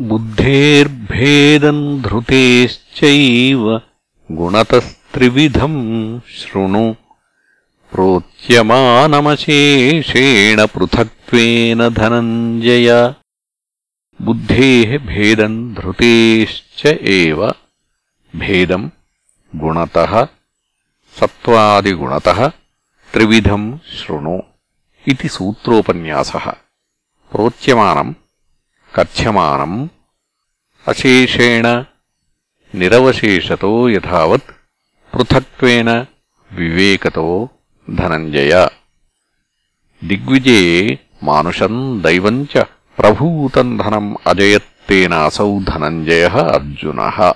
बुद्धेर्भेदम् धृतेश्चैव गुणतस्त्रिविधम् शृणु प्रोच्यमानमशेषेण पृथक्त्वेन धनञ्जय बुद्धेः भेदम् धृतेश्च एव भेदम् गुणतः सत्त्वादिगुणतः त्रिविधम् शृणु इति सूत्रोपन्यासः प्रोच्यमानम् కథ్యమానం అశేషేణ నిరవశేషతో యథావత్ పృథక్వేన వివేకతో ధనంజయ. దిగ్విజయే మానుషం దైవం ప్రభూతం ధనం అజయత్తేనాసౌ ధనంజయ అర్జున.